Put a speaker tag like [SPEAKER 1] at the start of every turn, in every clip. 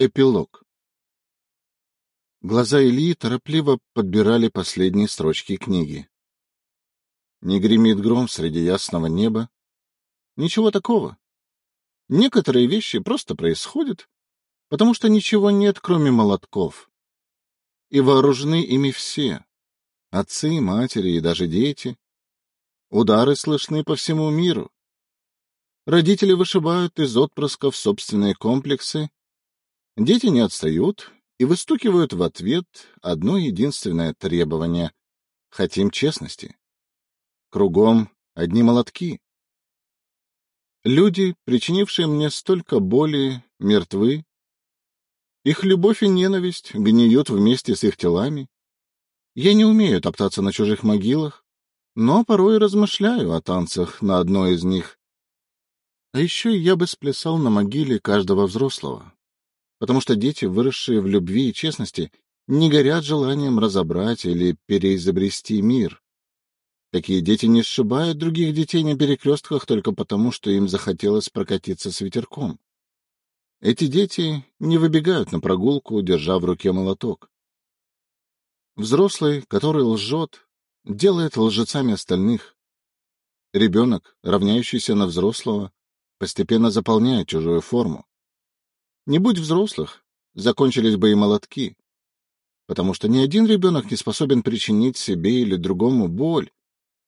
[SPEAKER 1] Эпилог Глаза Ильи торопливо подбирали последние строчки книги. Не гремит гром среди ясного неба. Ничего такого. Некоторые вещи просто происходят, потому что ничего нет, кроме молотков. И вооружены ими все — отцы, матери и даже дети. Удары слышны по всему миру. Родители вышибают из отпрысков собственные комплексы Дети не отстают и выстукивают в ответ одно единственное требование — хотим честности. Кругом одни молотки. Люди, причинившие мне столько боли, мертвы. Их любовь и ненависть гниют вместе с их телами. Я не умею топтаться на чужих могилах, но порой размышляю о танцах на одной из них. А еще я бы сплясал на могиле каждого взрослого потому что дети, выросшие в любви и честности, не горят желанием разобрать или переизобрести мир. Такие дети не сшибают других детей на перекрестках только потому, что им захотелось прокатиться с ветерком. Эти дети не выбегают на прогулку, держа в руке молоток. Взрослый, который лжет, делает лжецами остальных. Ребенок, равняющийся на взрослого, постепенно заполняет чужую форму. Не будь взрослых, закончились бы и молотки. Потому что ни один ребенок не способен причинить себе или другому боль,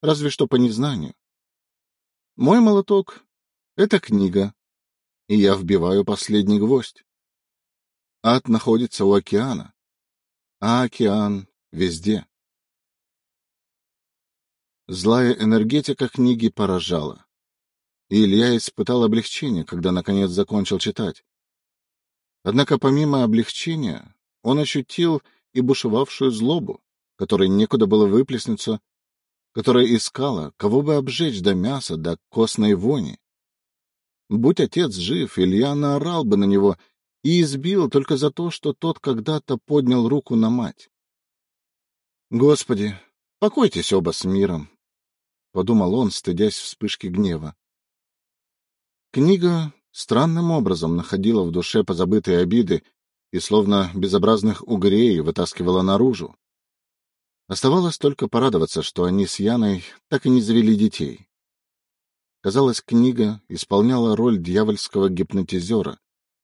[SPEAKER 1] разве что по незнанию. Мой молоток — это книга, и я вбиваю последний гвоздь. Ад находится у океана, а океан везде. Злая энергетика книги поражала. И Илья испытал облегчение, когда наконец закончил читать. Однако помимо облегчения он ощутил и бушевавшую злобу, которой некуда было выплеснуться, которая искала, кого бы обжечь до мяса, до костной вони. Будь отец жив, Илья наорал бы на него и избил только за то, что тот когда-то поднял руку на мать. «Господи, покойтесь оба с миром», — подумал он, стыдясь вспышки гнева. Книга странным образом находила в душе позабытые обиды и словно безобразных угрей вытаскивала наружу. Оставалось только порадоваться, что они с Яной так и не завели детей. Казалось, книга исполняла роль дьявольского гипнотизера,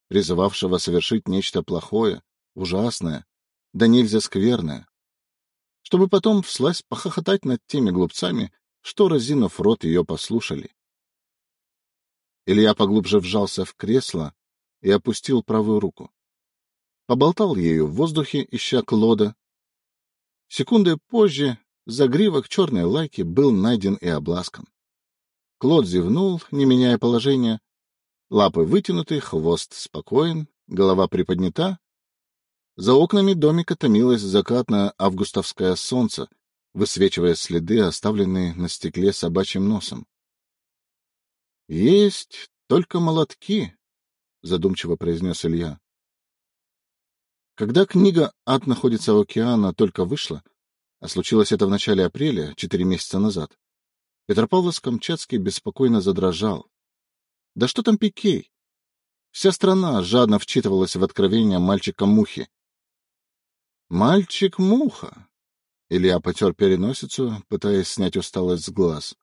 [SPEAKER 1] призывавшего совершить нечто плохое, ужасное, да нельзя скверное, чтобы потом всласть похохотать над теми глупцами, что, разинув рот, ее послушали. Илья поглубже вжался в кресло и опустил правую руку. Поболтал ею в воздухе, ища Клода. Секунды позже загривок черной лайки был найден и обласкан. Клод зевнул, не меняя положения. Лапы вытянуты, хвост спокоен, голова приподнята. За окнами домика томилось закатное августовское солнце, высвечивая следы, оставленные на стекле собачьим носом. — Есть только молотки, — задумчиво произнес Илья. Когда книга «Ад находится у океана» только вышла, а случилось это в начале апреля, четыре месяца назад, Петропавловск-Камчатский беспокойно задрожал. Да что там Пикей? Вся страна жадно вчитывалась в откровения мальчика-мухи. «Мальчик-муха!» Илья потер переносицу, пытаясь снять усталость с глаз.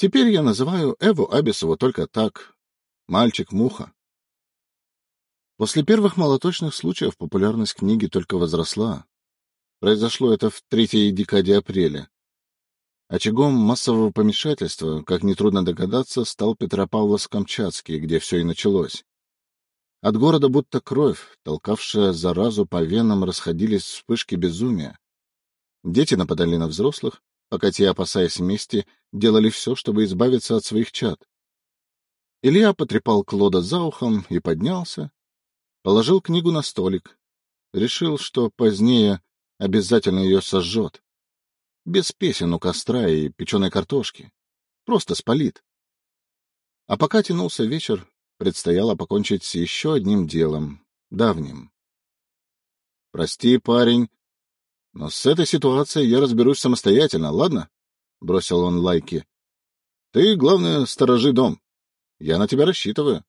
[SPEAKER 1] Теперь я называю Эву Абисову только так. Мальчик-муха. После первых молоточных случаев популярность книги только возросла. Произошло это в третьей декаде апреля. Очагом массового помешательства, как нетрудно догадаться, стал Петропавловск-Камчатский, где все и началось. От города будто кровь, толкавшая заразу по венам, расходились вспышки безумия. Дети нападали на взрослых, пока те, опасаясь мести, делали все, чтобы избавиться от своих чад. Илья потрепал Клода за ухом и поднялся, положил книгу на столик, решил, что позднее обязательно ее сожжет. Без песен у костра и печеной картошки. Просто спалит. А пока тянулся вечер, предстояло покончить с еще одним делом, давним. — Прости, парень, но с этой ситуацией я разберусь самостоятельно, ладно? — бросил он лайки. — Ты, главное, сторожи дом. Я на тебя рассчитываю.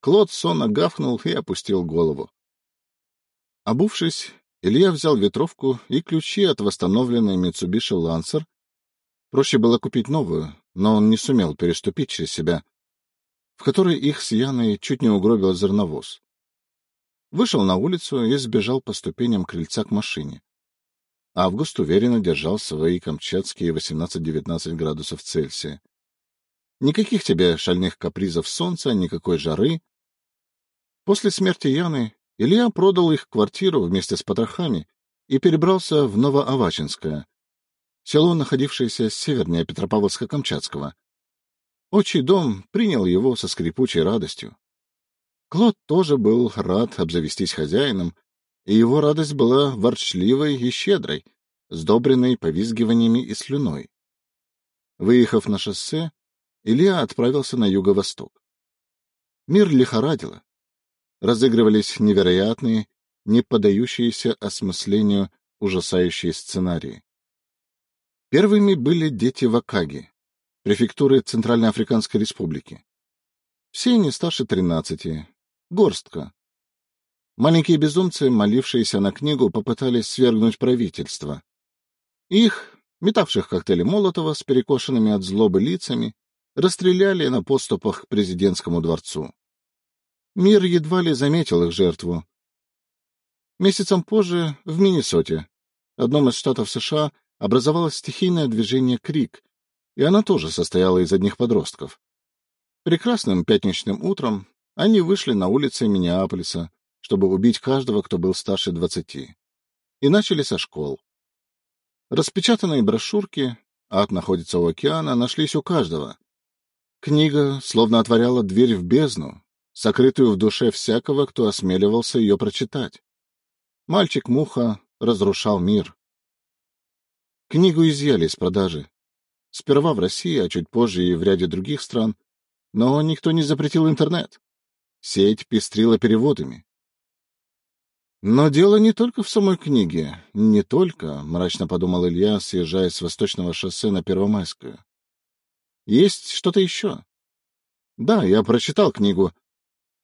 [SPEAKER 1] Клод сонно гавкнул и опустил голову. Обувшись, Илья взял ветровку и ключи от восстановленной Mitsubishi Lancer. Проще было купить новую, но он не сумел переступить через себя, в которой их с Яной чуть не угробил зерновоз. Вышел на улицу и сбежал по ступеням крыльца к машине. Август уверенно держал свои камчатские 18-19 градусов Цельсия. Никаких тебе шальных капризов солнца, никакой жары. После смерти Яны Илья продал их квартиру вместе с потрохами и перебрался в Новоавачинское, село, находившееся севернее Петропавловска-Камчатского. Отчий дом принял его со скрипучей радостью. Клод тоже был рад обзавестись хозяином, и его радость была ворчливой и щедрой, сдобренной повизгиваниями и слюной. Выехав на шоссе, Илья отправился на юго-восток. Мир лихорадило. Разыгрывались невероятные, не поддающиеся осмыслению ужасающие сценарии. Первыми были дети Вакаги, префектуры Центральноафриканской республики. Все не старше тринадцати, горстка. Маленькие безумцы, молившиеся на книгу, попытались свергнуть правительство. Их, метавших коктейли Молотова с перекошенными от злобы лицами, расстреляли на подступах к президентскому дворцу. Мир едва ли заметил их жертву. Месяцем позже в Миннесоте, одном из штатов США, образовалось стихийное движение «Крик», и оно тоже состояло из одних подростков. Прекрасным пятничным утром они вышли на улицы Миннеаполиса, чтобы убить каждого, кто был старше двадцати, и начали со школ. Распечатанные брошюрки «Ад находится у океана» нашлись у каждого, Книга словно отворяла дверь в бездну, сокрытую в душе всякого, кто осмеливался ее прочитать. Мальчик-муха разрушал мир. Книгу изъяли из продажи. Сперва в России, а чуть позже и в ряде других стран. Но никто не запретил интернет. Сеть пестрила переводами. Но дело не только в самой книге. Не только, — мрачно подумал Илья, съезжая с восточного шоссе на Первомайскую. Есть что-то еще? Да, я прочитал книгу.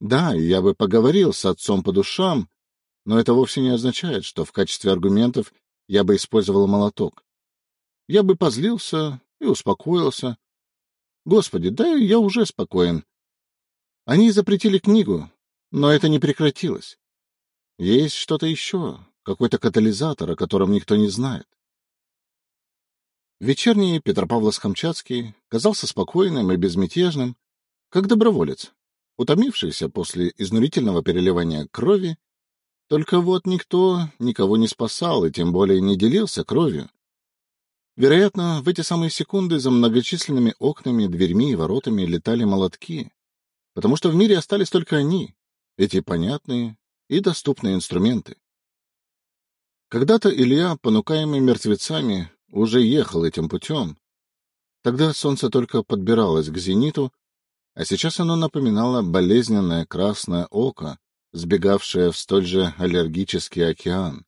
[SPEAKER 1] Да, я бы поговорил с отцом по душам, но это вовсе не означает, что в качестве аргументов я бы использовал молоток. Я бы позлился и успокоился. Господи, да я уже спокоен. Они запретили книгу, но это не прекратилось. Есть что-то еще, какой-то катализатор, о котором никто не знает. Вечерний Петропавловск-Камчатский казался спокойным и безмятежным, как доброволец, утомившийся после изнурительного переливания крови. Только вот никто никого не спасал и тем более не делился кровью. Вероятно, в эти самые секунды за многочисленными окнами, дверьми и воротами летали молотки, потому что в мире остались только они, эти понятные и доступные инструменты. Когда-то Илья, понукаемый мертвецами, уже ехал этим путем. Тогда солнце только подбиралось к зениту, а сейчас оно напоминало болезненное красное око, сбегавшее в столь же аллергический океан.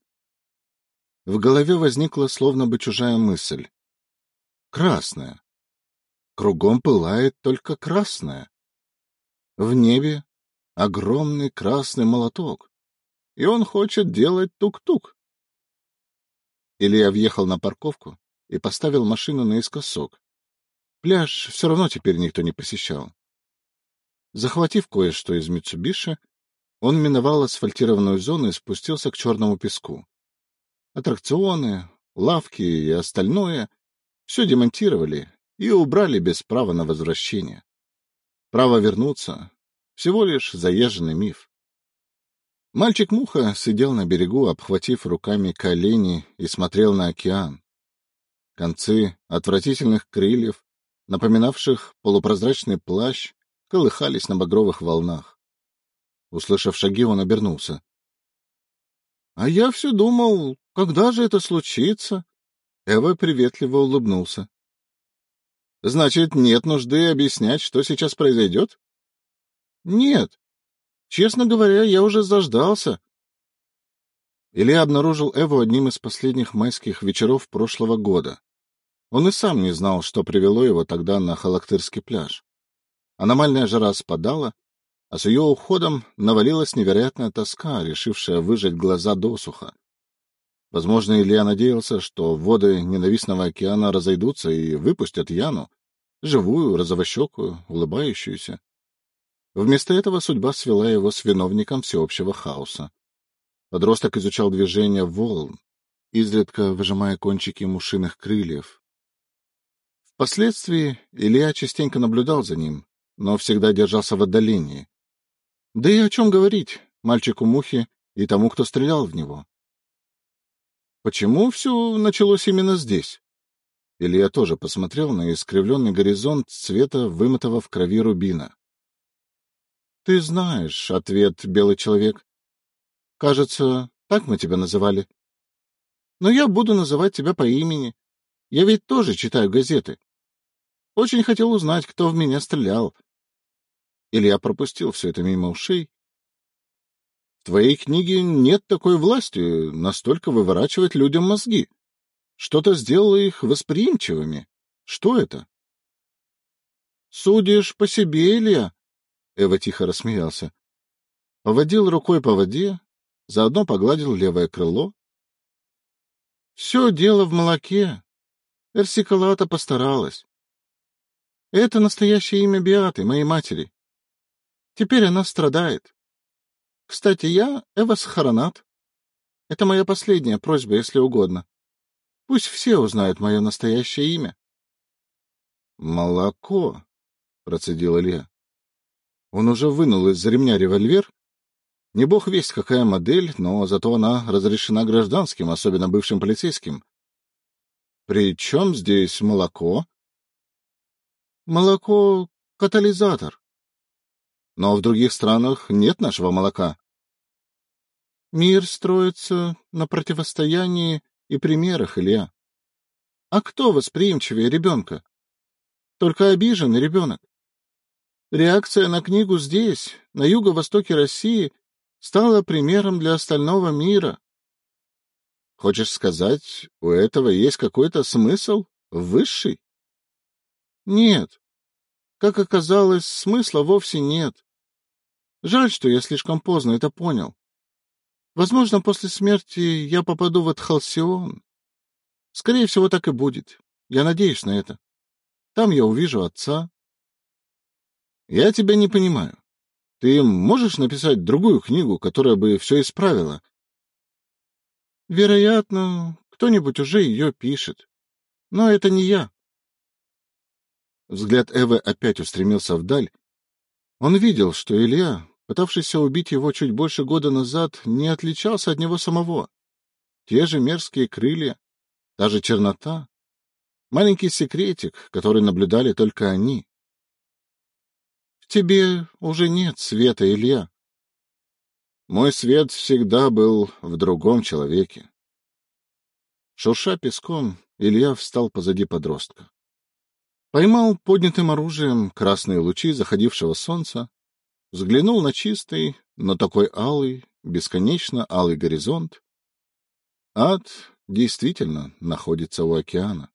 [SPEAKER 1] В голове возникла словно бы чужая мысль. Красное. Кругом пылает только красное. В небе огромный красный молоток, и он хочет делать тук-тук. Илья въехал на парковку и поставил машину наискосок. Пляж все равно теперь никто не посещал. Захватив кое-что из Митсубиши, он миновал асфальтированную зону и спустился к черному песку. Аттракционы, лавки и остальное все демонтировали и убрали без права на возвращение. Право вернуться — всего лишь заезженный миф. Мальчик-муха сидел на берегу, обхватив руками колени, и смотрел на океан. Концы отвратительных крыльев, напоминавших полупрозрачный плащ, колыхались на багровых волнах. Услышав шаги, он обернулся. — А я все думал, когда же это случится? Эва приветливо улыбнулся. — Значит, нет нужды объяснять, что сейчас произойдет? — Нет, Честно говоря, я уже заждался. Илья обнаружил Эву одним из последних майских вечеров прошлого года. Он и сам не знал, что привело его тогда на Халактырский пляж. Аномальная жара спадала, а с ее уходом навалилась невероятная тоска, решившая выжать глаза досуха. Возможно, Илья надеялся, что воды ненавистного океана разойдутся и выпустят Яну, живую, розовощекую, улыбающуюся. Вместо этого судьба свела его с виновником всеобщего хаоса. Подросток изучал движение волн, изредка выжимая кончики мушиных крыльев. Впоследствии Илья частенько наблюдал за ним, но всегда держался в отдалении. Да и о чем говорить мальчику Мухе и тому, кто стрелял в него. Почему все началось именно здесь? Илья тоже посмотрел на искривленный горизонт цвета вымытого в крови рубина. — Ты знаешь ответ, белый человек. Кажется, так мы тебя называли. Но я буду называть тебя по имени. Я ведь тоже читаю газеты. Очень хотел узнать, кто в меня стрелял. Илья пропустил все это мимо ушей. Твоей книге нет такой власти настолько выворачивать людям мозги. Что-то сделало их восприимчивыми. Что это? — Судишь по себе, Илья? — Эва тихо рассмеялся. Поводил рукой по воде, заодно погладил левое крыло. — Все дело в молоке. Эрсикалата постаралась. Это настоящее имя Биаты, моей матери. Теперь она страдает. Кстати, я Эвас Харанат. Это моя последняя просьба, если угодно. Пусть все узнают мое настоящее имя. — Молоко, — процедил Илья. Он уже вынул из ремня револьвер. Не бог весть, какая модель, но зато она разрешена гражданским, особенно бывшим полицейским. — При чем здесь молоко? — Молоко — катализатор. Но в других странах нет нашего молока. Мир строится на противостоянии и примерах, Илья. А кто восприимчивее ребенка? Только обиженный ребенок. Реакция на книгу здесь, на юго-востоке России, стала примером для остального мира. Хочешь сказать, у этого есть какой-то смысл? Высший? Нет. Как оказалось, смысла вовсе нет. Жаль, что я слишком поздно это понял. Возможно, после смерти я попаду в Атхалсион. Скорее всего, так и будет. Я надеюсь на это. Там я увижу отца. Я тебя не понимаю. Ты можешь написать другую книгу, которая бы все исправила? Вероятно, кто-нибудь уже ее пишет. Но это не я. Взгляд Эвы опять устремился вдаль, он видел, что Илья, пытавшийся убить его чуть больше года назад, не отличался от него самого. Те же мерзкие крылья, та же чернота, маленький секретик, который наблюдали только они. — В тебе уже нет света, Илья. Мой свет всегда был в другом человеке. Шурша песком, Илья встал позади подростка. Поймал поднятым оружием красные лучи заходившего солнца, взглянул на чистый, но такой алый, бесконечно алый горизонт. Ад действительно находится у океана.